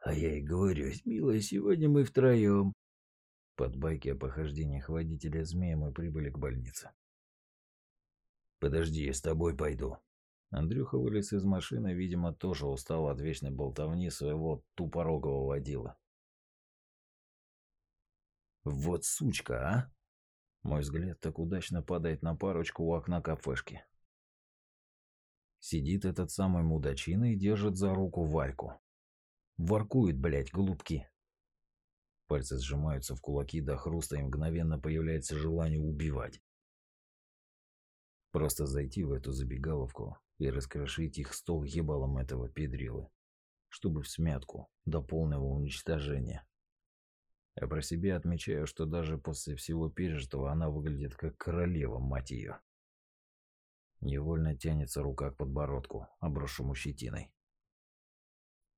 А я и говорю, милая, сегодня мы втроем. Под байки о похождениях водителя змея мы прибыли к больнице. Подожди, я с тобой пойду. Андрюха вылез из машины, видимо, тоже устал от вечной болтовни своего тупорогого водила. Вот сучка, а? Мой взгляд так удачно падает на парочку у окна кафешки. Сидит этот самый мудачина и держит за руку Варьку. Воркует, блядь, голубки. Пальцы сжимаются в кулаки до хруста и мгновенно появляется желание убивать. Просто зайти в эту забегаловку и раскрошить их стол ебалом этого педрилы, чтобы в смятку, до полного уничтожения. А про себя отмечаю, что даже после всего пережитого она выглядит как королева, мать ее. Невольно тянется рука к подбородку, обросшему щетиной.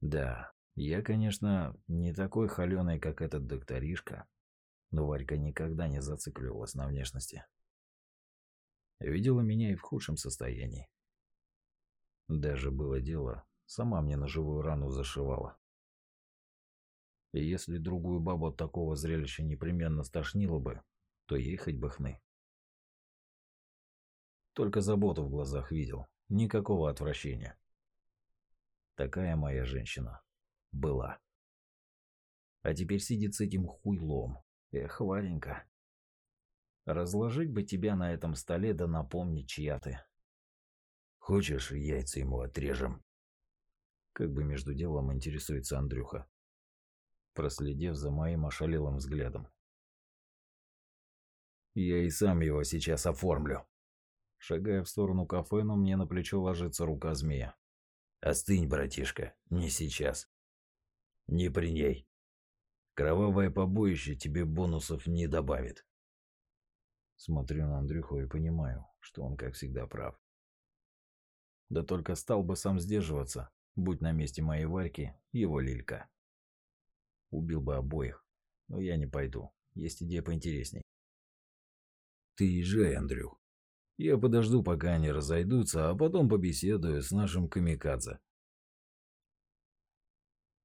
Да, я, конечно, не такой холеный, как этот докторишка, но Варька никогда не зацикливалась на внешности. Видела меня и в худшем состоянии. Даже было дело, сама мне на живую рану зашивала. И если другую бабу от такого зрелища непременно стошнило бы, то ей хоть бы хны. Только заботу в глазах видел, никакого отвращения. Такая моя женщина была. А теперь сидит с этим хуйлом. Эх, Варенька. Разложить бы тебя на этом столе да напомнить, чья ты. Хочешь, яйца ему отрежем? Как бы между делом интересуется Андрюха, проследив за моим ошалелым взглядом. Я и сам его сейчас оформлю. Шагая в сторону кафе, но мне на плечо ложится рука змея. Остынь, братишка, не сейчас. Не при ней. Кровавое побоище тебе бонусов не добавит. Смотрю на Андрюху и понимаю, что он, как всегда, прав. Да только стал бы сам сдерживаться, будь на месте моей Варьки его Лилька. Убил бы обоих, но я не пойду, есть идея поинтересней. Ты езжай, Андрюх. Я подожду, пока они разойдутся, а потом побеседую с нашим камикадзе.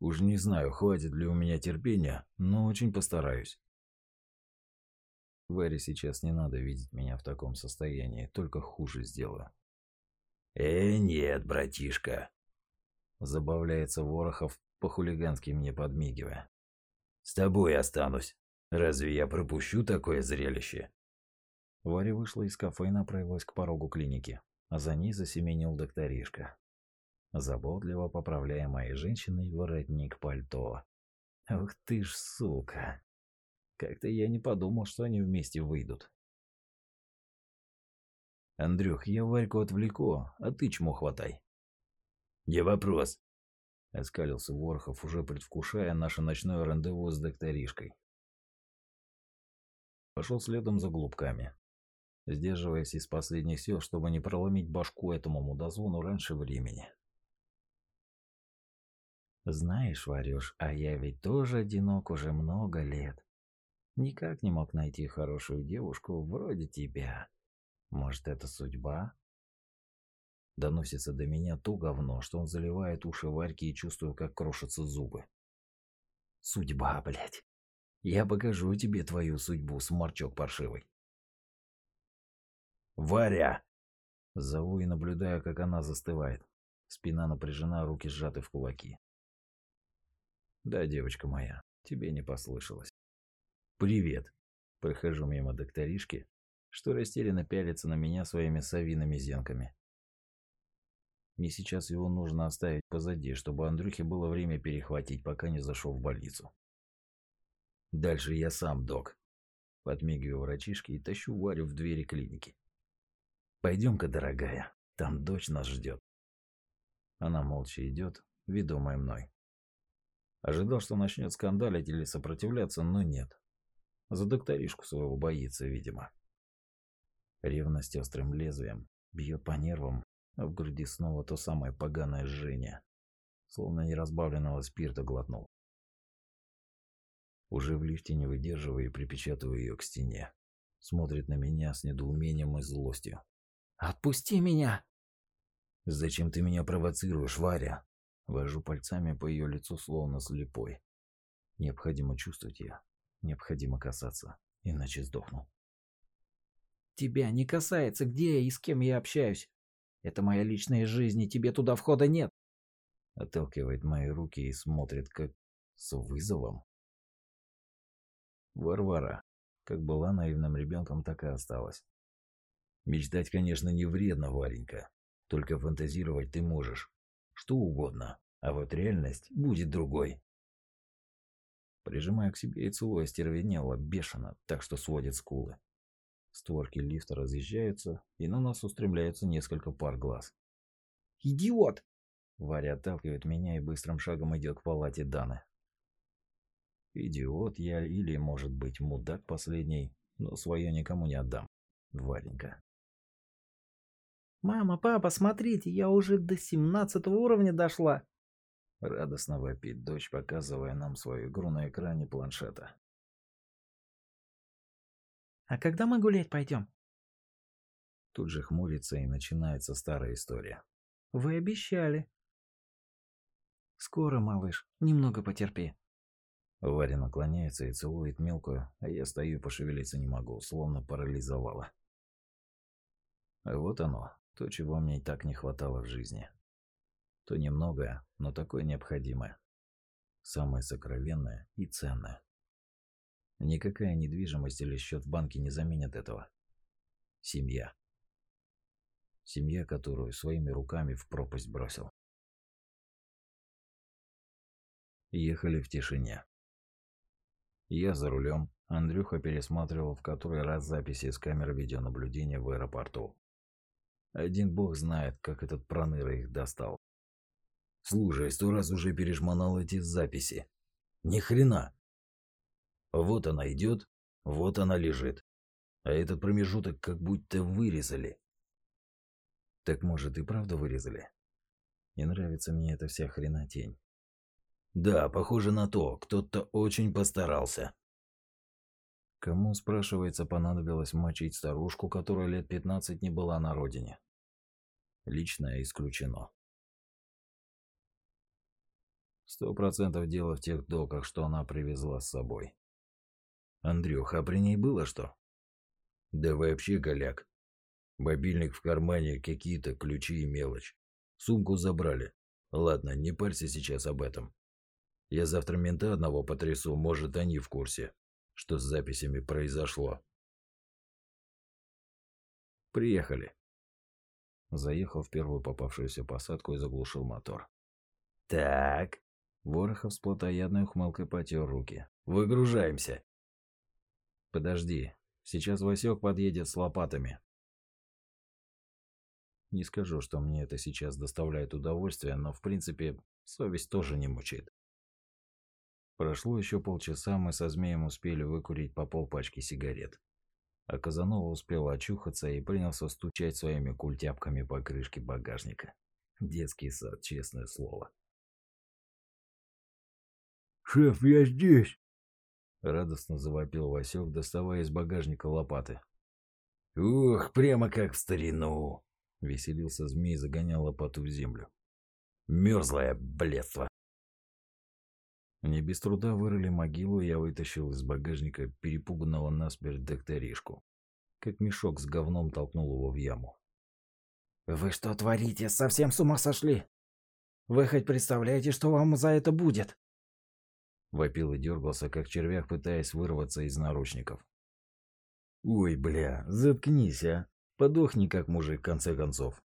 Уж не знаю, хватит ли у меня терпения, но очень постараюсь. Варе сейчас не надо видеть меня в таком состоянии, только хуже сделаю. «Э, нет, братишка!» Забавляется Ворохов, по-хулигански мне подмигивая. «С тобой останусь. Разве я пропущу такое зрелище?» Варя вышла из кафе и направилась к порогу клиники, а за ней засеменил докторишка. Заботливо поправляя моей женщиной воротник пальто. «Ух ты ж, сука!» Как-то я не подумал, что они вместе выйдут. Андрюх, я Варьку отвлеку, а ты чмо хватай. Не вопрос. Оскалился Ворхов, уже предвкушая наше ночное рандеву с докторишкой. Пошел следом за голубками, сдерживаясь из последних сил, чтобы не проломить башку этому мудозвону раньше времени. Знаешь, Варюш, а я ведь тоже одинок уже много лет. Никак не мог найти хорошую девушку вроде тебя. Может, это судьба? Доносится до меня то говно, что он заливает уши Варьки и чувствую, как крошатся зубы. Судьба, блядь. Я покажу тебе твою судьбу, сморчок паршивый. Варя! Зову и наблюдаю, как она застывает. Спина напряжена, руки сжаты в кулаки. Да, девочка моя, тебе не послышалось. «Привет!» Прохожу мимо докторишки, что растерянно пялится на меня своими совиными зенками. Мне сейчас его нужно оставить позади, чтобы Андрюхе было время перехватить, пока не зашел в больницу. Дальше я сам, док. Подмигиваю врачишке и тащу Варю в двери клиники. Пойдем-ка, дорогая, там дочь нас ждет. Она молча идет, ведомая мной. Ожидал, что начнет скандалить или сопротивляться, но нет. За докторишку своего боится, видимо. Ревность острым лезвием бьет по нервам, а в груди снова то самое поганое жжение. Словно неразбавленного спирта глотнул. Уже в лифте не выдерживаю и припечатываю ее к стене. Смотрит на меня с недоумением и злостью. «Отпусти меня!» «Зачем ты меня провоцируешь, Варя?» Вожу пальцами по ее лицу, словно слепой. Необходимо чувствовать ее. Необходимо касаться, иначе сдохну. Тебя не касается, где я и с кем я общаюсь. Это моя личная жизнь, и тебе туда входа нет. Отталкивает мои руки и смотрит как с вызовом. Варвара, как была наивным ребенком, так и осталась. Мечтать, конечно, не вредно, Варенька. Только фантазировать ты можешь. Что угодно. А вот реальность будет другой. Прижимая к себе и целуя стервенело, бешено, так что сводит скулы. Створки лифта разъезжаются, и на нас устремляются несколько пар глаз. «Идиот!» Варя отталкивает меня и быстрым шагом идет к палате Даны. Идиот я или, может быть, мудак последний, но свое никому не отдам. Варенька. «Мама, папа, смотрите, я уже до семнадцатого уровня дошла!» Радостно вопит дочь, показывая нам свою игру на экране планшета. «А когда мы гулять пойдем?» Тут же хмурится и начинается старая история. «Вы обещали». «Скоро, малыш, немного потерпи». Варя наклоняется и целует мелкую, а я стою и пошевелиться не могу, словно парализовала. Вот оно, то, чего мне так не хватало в жизни. То немногое, но такое необходимое. Самое сокровенное и ценное. Никакая недвижимость или счет в банке не заменят этого. Семья. Семья, которую своими руками в пропасть бросил. Ехали в тишине. Я за рулем, Андрюха пересматривал в который раз записи с камер видеонаблюдения в аэропорту. Один бог знает, как этот проныра их достал. Слушай, сто раз уже пережмонал эти записи. Ни хрена. Вот она идет, вот она лежит. А этот промежуток как будто вырезали. Так может и правда вырезали? Не нравится мне эта вся хренотень. Да, похоже на то, кто-то очень постарался. Кому, спрашивается, понадобилось мочить старушку, которая лет 15 не была на родине? Личное исключено. Сто процентов дело в тех доках, что она привезла с собой. Андрюха, а при ней было что? Да вообще голяк. Мобильник в кармане, какие-то ключи и мелочь. Сумку забрали. Ладно, не парься сейчас об этом. Я завтра мента одного потрясу, может, они в курсе, что с записями произошло. Приехали. Заехал в первую попавшуюся посадку и заглушил мотор. Так, Ворохов с плотоядной ухмылкой потер руки. «Выгружаемся!» «Подожди, сейчас Васек подъедет с лопатами». Не скажу, что мне это сейчас доставляет удовольствие, но в принципе совесть тоже не мучает. Прошло еще полчаса, мы со змеем успели выкурить по полпачки сигарет. А Казанова успел очухаться и принялся стучать своими культяпками по крышке багажника. Детский сад, честное слово. «Шеф, я здесь!» Радостно завопил Васек, доставая из багажника лопаты. «Ух, прямо как в старину!» Веселился змей, загонял лопату в землю. «Мерзлое бледство!» Не без труда вырыли могилу, я вытащил из багажника перепуганного насмерть докторишку. Как мешок с говном толкнул его в яму. «Вы что творите? Совсем с ума сошли? Вы хоть представляете, что вам за это будет?» Вопил и дергался, как червяк, пытаясь вырваться из наручников. «Ой, бля, заткнись, а! Подохни, как мужик, в конце концов!»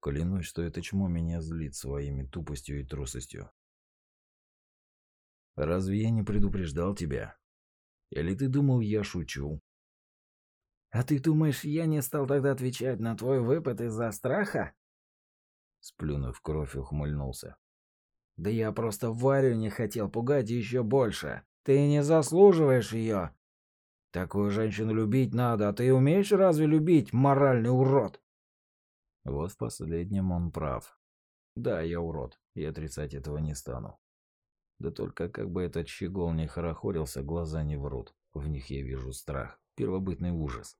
Клянусь, что это чмо меня злит своими тупостью и трусостью. «Разве я не предупреждал тебя? Или ты думал, я шучу?» «А ты думаешь, я не стал тогда отвечать на твой выпад из-за страха?» Сплюнув кровь, ухмыльнулся. Да я просто Варю не хотел пугать еще больше. Ты не заслуживаешь ее. Такую женщину любить надо, а ты умеешь разве любить, моральный урод? Вот в последнем он прав. Да, я урод, и отрицать этого не стану. Да только как бы этот щегол не хорохорился, глаза не врут. В них я вижу страх, первобытный ужас.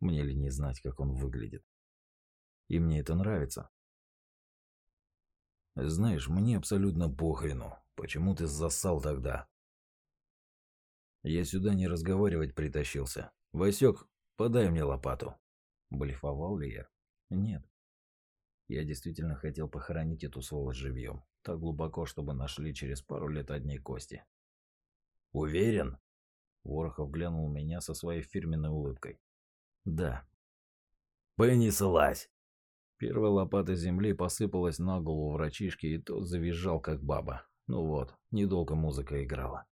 Мне ли не знать, как он выглядит? И мне это нравится. Знаешь, мне абсолютно похрену. Почему ты зассал тогда? Я сюда не разговаривать притащился. Васек, подай мне лопату. Блефовал ли я? Нет. Я действительно хотел похоронить эту сволочь живьем. Так глубоко, чтобы нашли через пару лет одни кости. Уверен? Ворохов глянул меня со своей фирменной улыбкой. Да. Понеслась. Первая лопата земли посыпалась на голову врачишки, и тот завизжал, как баба. Ну вот, недолго музыка играла.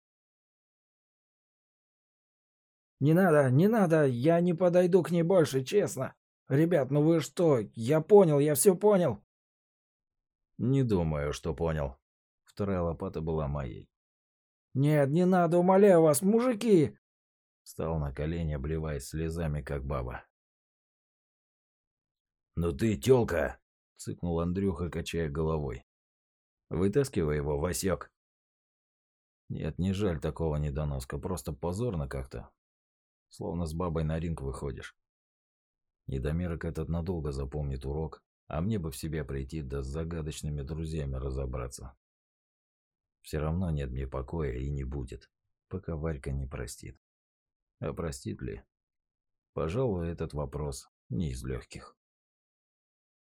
«Не надо, не надо, я не подойду к ней больше, честно. Ребят, ну вы что? Я понял, я все понял». «Не думаю, что понял». Вторая лопата была моей. «Нет, не надо, умоляю вас, мужики!» Встал на колени, обливаясь слезами, как баба. «Ну ты, тёлка!» — цыкнул Андрюха, качая головой. «Вытаскивай его, Васек!» «Нет, не жаль такого недоноска, просто позорно как-то. Словно с бабой на ринг выходишь. Недомерок этот надолго запомнит урок, а мне бы в себя прийти да с загадочными друзьями разобраться. Все равно нет мне покоя и не будет, пока Варька не простит. А простит ли? Пожалуй, этот вопрос не из легких.